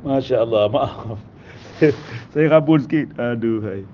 Masya Allah, maaf. saya kabur sikit. Aduh, hai.